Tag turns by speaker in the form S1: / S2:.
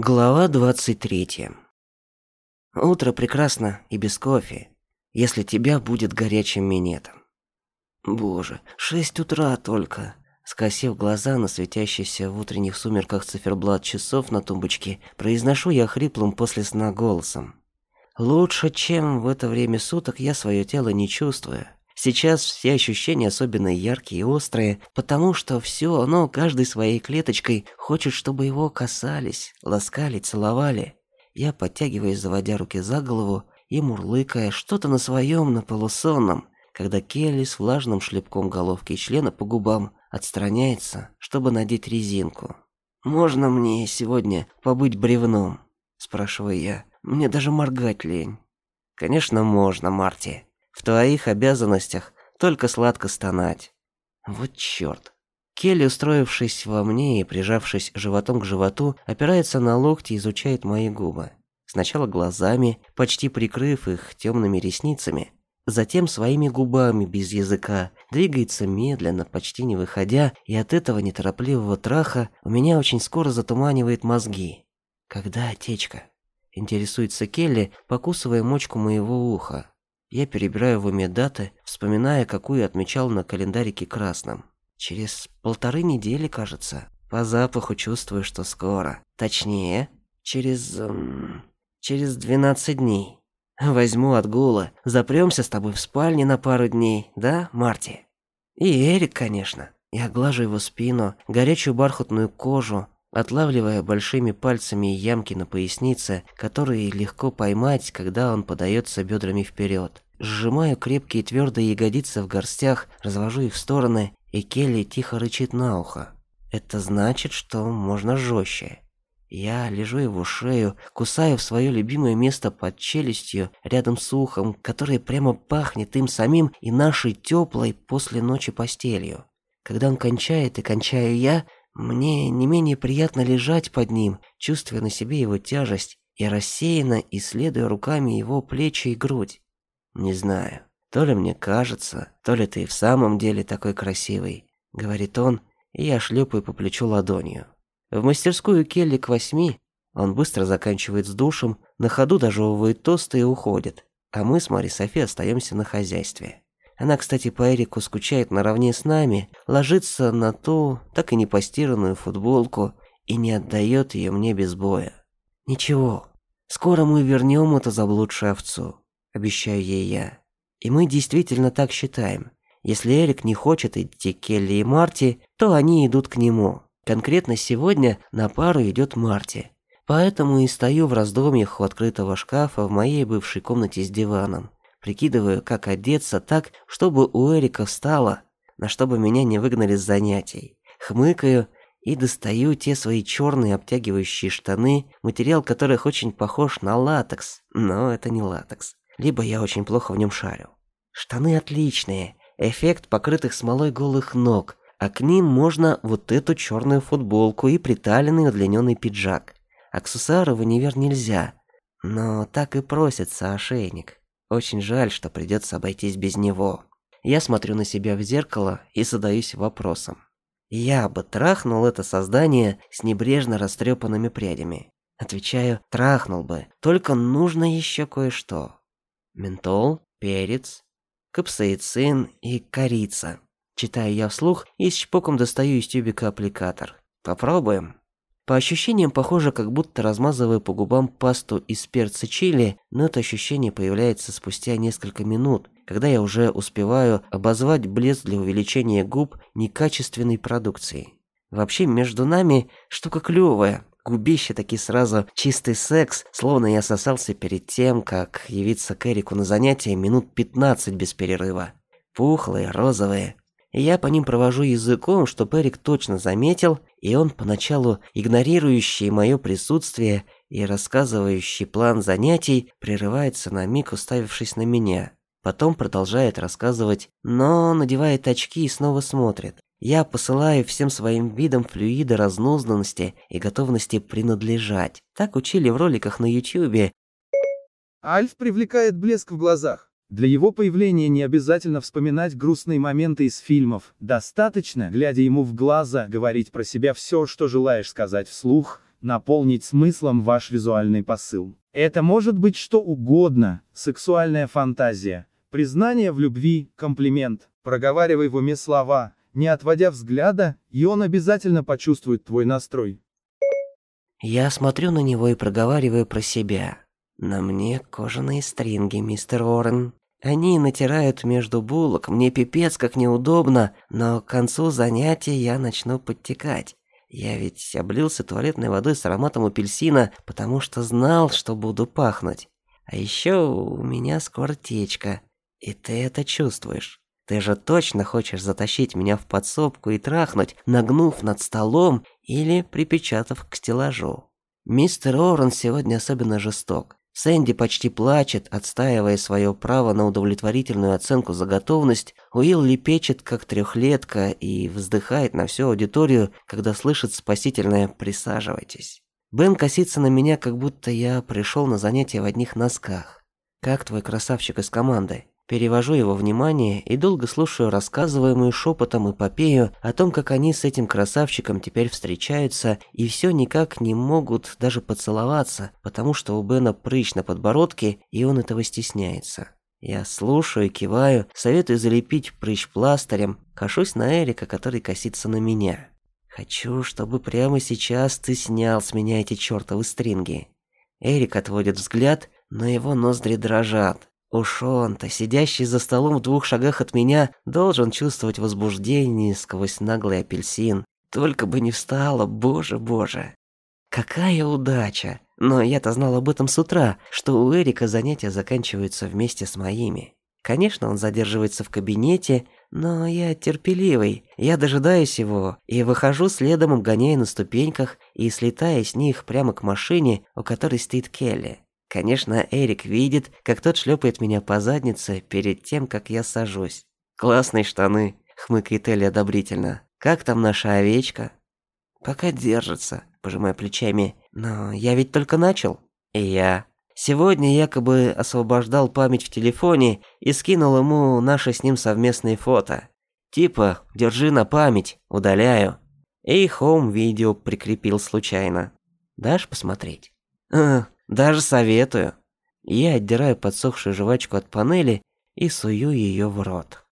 S1: Глава 23. Утро прекрасно и без кофе, если тебя будет горячим минетом. Боже, шесть утра только. Скосив глаза на светящийся в утренних сумерках циферблат часов на тумбочке, произношу я хриплым после сна голосом. Лучше, чем в это время суток, я свое тело не чувствую. Сейчас все ощущения особенно яркие и острые, потому что все оно каждой своей клеточкой хочет, чтобы его касались, ласкали, целовали. Я подтягиваюсь, заводя руки за голову и мурлыкая что-то на своем, на полусонном, когда Келли с влажным шлепком головки и члена по губам отстраняется, чтобы надеть резинку. «Можно мне сегодня побыть бревном?» – спрашиваю я. «Мне даже моргать лень». «Конечно, можно, Марти», в твоих обязанностях только сладко стонать. Вот чёрт. Келли, устроившись во мне и прижавшись животом к животу, опирается на локти и изучает мои губы. Сначала глазами, почти прикрыв их темными ресницами, затем своими губами без языка, двигается медленно, почти не выходя, и от этого неторопливого траха у меня очень скоро затуманивает мозги. Когда отечка? Интересуется Келли, покусывая мочку моего уха. Я перебираю в уме даты, вспоминая, какую отмечал на календарике красным. Через полторы недели, кажется. По запаху чувствую, что скоро. Точнее, через... Эм, через 12 дней. Возьму отгула. Запремся с тобой в спальне на пару дней, да, Марти? И Эрик, конечно. Я глажу его спину, горячую бархатную кожу, отлавливая большими пальцами ямки на пояснице, которые легко поймать, когда он подается бедрами вперед. Сжимаю крепкие твердые ягодицы в горстях, развожу их в стороны, и Келли тихо рычит на ухо. Это значит, что можно жестче. Я лежу его шею, кусаю в свое любимое место под челюстью, рядом с ухом, которое прямо пахнет им самим и нашей теплой после ночи постелью. Когда он кончает и кончаю я, мне не менее приятно лежать под ним, чувствуя на себе его тяжесть и рассеянно исследуя руками его плечи и грудь. Не знаю, то ли мне кажется, то ли ты в самом деле такой красивый, говорит он, и я шлепаю по плечу ладонью. В мастерскую Келли к восьми он быстро заканчивает с душем, на ходу дожевывает тосты и уходит, а мы с Мари Софи остаемся на хозяйстве. Она, кстати, по Эрику скучает наравне с нами, ложится на ту, так и не постиранную футболку и не отдает ее мне без боя. Ничего, скоро мы вернем эту заблудшую овцу, обещаю ей я. И мы действительно так считаем. Если Эрик не хочет идти к Келли и Марти, то они идут к нему. Конкретно сегодня на пару идет Марти. Поэтому и стою в раздумьях у открытого шкафа в моей бывшей комнате с диваном. Прикидываю, как одеться так, чтобы у Эрика встало, на чтобы меня не выгнали с занятий. Хмыкаю и достаю те свои черные обтягивающие штаны, материал которых очень похож на латекс, но это не латекс. Либо я очень плохо в нем шарю. Штаны отличные, эффект покрытых смолой голых ног, а к ним можно вот эту черную футболку и приталенный удлиненный пиджак. Аксессуары в универ нельзя, но так и просится ошейник. Очень жаль, что придется обойтись без него. Я смотрю на себя в зеркало и задаюсь вопросом. Я бы трахнул это создание с небрежно растрепанными прядями. Отвечаю, трахнул бы, только нужно еще кое-что. Ментол, перец, капсаицин и корица. Читаю я вслух и с чпоком достаю из тюбика аппликатор. Попробуем. По ощущениям похоже, как будто размазываю по губам пасту из перца чили, но это ощущение появляется спустя несколько минут, когда я уже успеваю обозвать блеск для увеличения губ некачественной продукцией. Вообще между нами штука клевая. Губище таки сразу чистый секс, словно я сосался перед тем, как явиться к Эрику на занятия минут 15 без перерыва. Пухлые, розовые, я по ним провожу языком, что Перик точно заметил, и он поначалу игнорирующий мое присутствие и рассказывающий план занятий, прерывается на миг, уставившись на меня. Потом продолжает рассказывать, но надевает очки и снова смотрит. Я посылаю всем своим видом флюиды разнузданности и готовности принадлежать. Так учили в роликах на Ютьюбе.
S2: Альф привлекает блеск в глазах. Для его появления не обязательно вспоминать грустные моменты из фильмов, достаточно, глядя ему в глаза, говорить про себя все, что желаешь сказать вслух, наполнить смыслом ваш визуальный посыл. Это может быть что угодно, сексуальная фантазия, признание в любви, комплимент. Проговаривай в уме слова, не отводя взгляда, и он обязательно почувствует твой настрой.
S1: Я смотрю на него и проговариваю про себя. На мне кожаные стринги, мистер Уоррен. Они натирают между булок, мне пипец как неудобно, но к концу занятия я начну подтекать. Я ведь облился туалетной водой с ароматом апельсина, потому что знал, что буду пахнуть. А еще у меня скоро течка, и ты это чувствуешь. Ты же точно хочешь затащить меня в подсобку и трахнуть, нагнув над столом или припечатав к стеллажу. Мистер Орен сегодня особенно жесток. Сэнди почти плачет, отстаивая свое право на удовлетворительную оценку за готовность. Уилл лепечет, как трехлетка, и вздыхает на всю аудиторию, когда слышит спасительное «присаживайтесь». Бен косится на меня, как будто я пришел на занятие в одних носках. «Как твой красавчик из команды?» Перевожу его внимание и долго слушаю рассказываемую шепотом эпопею о том, как они с этим красавчиком теперь встречаются и все никак не могут даже поцеловаться, потому что у Бена прыщ на подбородке, и он этого стесняется. Я слушаю киваю, советую залепить прыщ пластырем, кашусь на Эрика, который косится на меня. Хочу, чтобы прямо сейчас ты снял с меня эти чертовы стринги. Эрик отводит взгляд, но его ноздри дрожат. Уж он-то, сидящий за столом в двух шагах от меня, должен чувствовать возбуждение сквозь наглый апельсин. Только бы не встала, боже, боже. Какая удача! Но я-то знал об этом с утра, что у Эрика занятия заканчиваются вместе с моими. Конечно, он задерживается в кабинете, но я терпеливый. Я дожидаюсь его и выхожу следом, обгоняя на ступеньках и слетая с них прямо к машине, у которой стоит Келли. Конечно, Эрик видит, как тот шлепает меня по заднице перед тем, как я сажусь. «Классные штаны», — хмыкает Элли одобрительно. «Как там наша овечка?» «Пока держится», — пожимая плечами. «Но я ведь только начал». «И я». Сегодня якобы освобождал память в телефоне и скинул ему наши с ним совместные фото. Типа, держи на память, удаляю. И хоум-видео прикрепил случайно. Дашь посмотреть? Даже советую. Я отдираю подсохшую жвачку от панели и сую ее в рот.